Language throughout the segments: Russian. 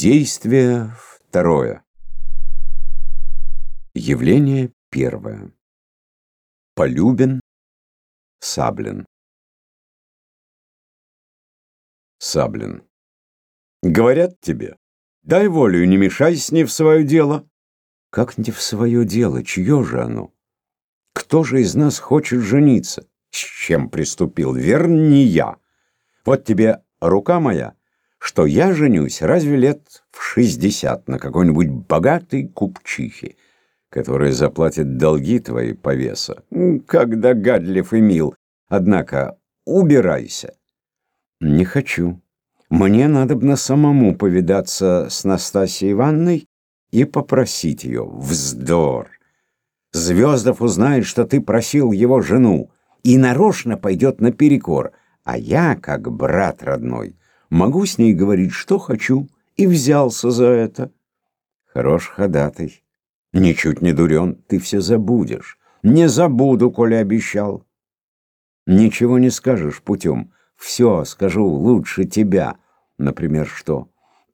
Действие второе. Явление первое. Полюбен, Саблин. Саблин. Говорят тебе, дай волю, не мешай с ней в свое дело. Как не в свое дело, чье же оно? Кто же из нас хочет жениться? С чем приступил? Верно, не я. Вот тебе рука моя — что я женюсь разве лет в шестьдесят на какой-нибудь богатой купчихе, которая заплатит долги твои по веса. Когда гадлив и мил. Однако убирайся. Не хочу. Мне надо бы на самому повидаться с Настасьей Ивановной и попросить ее. Вздор! Звездов узнает, что ты просил его жену, и нарочно пойдет наперекор, а я, как брат родной, Могу с ней говорить, что хочу, и взялся за это. Хорош ходатай. Ничуть не дурен, ты все забудешь. Не забуду, коли обещал. Ничего не скажешь путем. Все скажу лучше тебя. Например, что?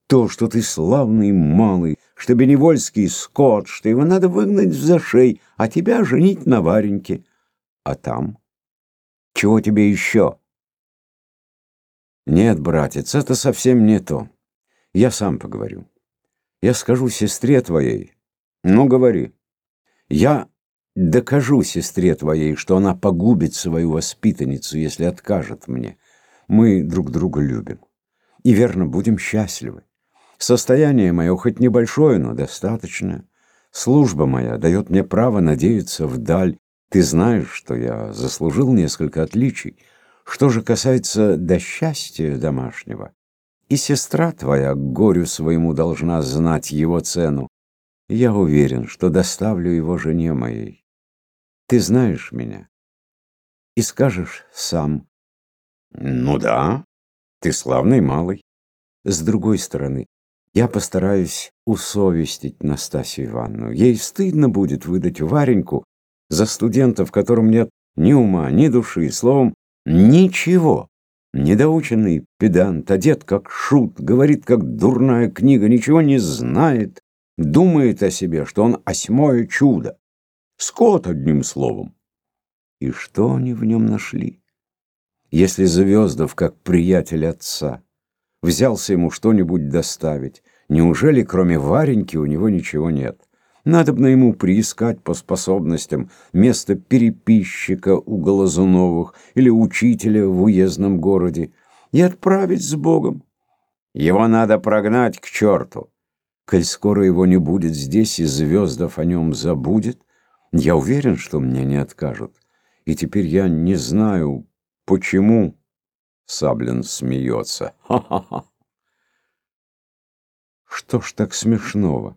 То, что ты славный малый, что беневольский скот, что его надо выгнать в зашей, а тебя женить на Вареньке. А там? Чего тебе еще? Нет, братец, это совсем не то. Я сам поговорю. Я скажу сестре твоей. Ну, говори. Я докажу сестре твоей, что она погубит свою воспитанницу, если откажет мне. Мы друг друга любим. И верно, будем счастливы. Состояние мое хоть небольшое, но достаточное. Служба моя дает мне право надеяться вдаль. Ты знаешь, что я заслужил несколько отличий. Что же касается до счастья домашнего, и сестра твоя к горю своему должна знать его цену. Я уверен, что доставлю его жене моей. Ты знаешь меня и скажешь сам. Ну да, ты славный малый. С другой стороны, я постараюсь усовестить Настасью Ивановну. Ей стыдно будет выдать Вареньку за студента, в котором нет ни ума, ни души, словом, Ничего. Недоученный педант, одет как шут, говорит как дурная книга, ничего не знает, думает о себе, что он осьмое чудо. Скот, одним словом. И что они в нем нашли? Если Звездов, как приятель отца, взялся ему что-нибудь доставить, неужели кроме Вареньки у него ничего нет? Надобно ему приискать по способностям место переписчика у Голозуновых или учителя в уездном городе и отправить с Богом. Его надо прогнать к черту. Коль скоро его не будет здесь, и Звездов о нем забудет, я уверен, что мне не откажут. И теперь я не знаю, почему Саблин смеется. Ха-ха-ха. Что ж так смешного?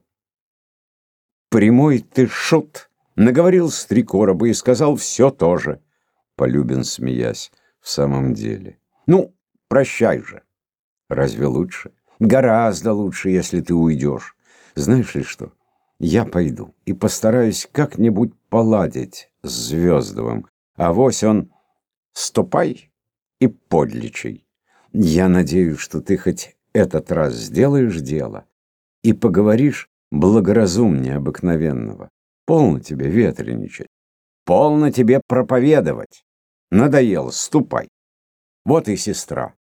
Прямой ты шут, наговорил с три короба и сказал все то же. Полюбин, смеясь, в самом деле. Ну, прощай же. Разве лучше? Гораздо лучше, если ты уйдешь. Знаешь ли что? Я пойду и постараюсь как-нибудь поладить с Звездовым. А вось он ступай и подлечай. Я надеюсь, что ты хоть этот раз сделаешь дело и поговоришь благоразумнее обыкновенного. Полно тебе ветреничать. Полно тебе проповедовать. Надоело, ступай. Вот и сестра.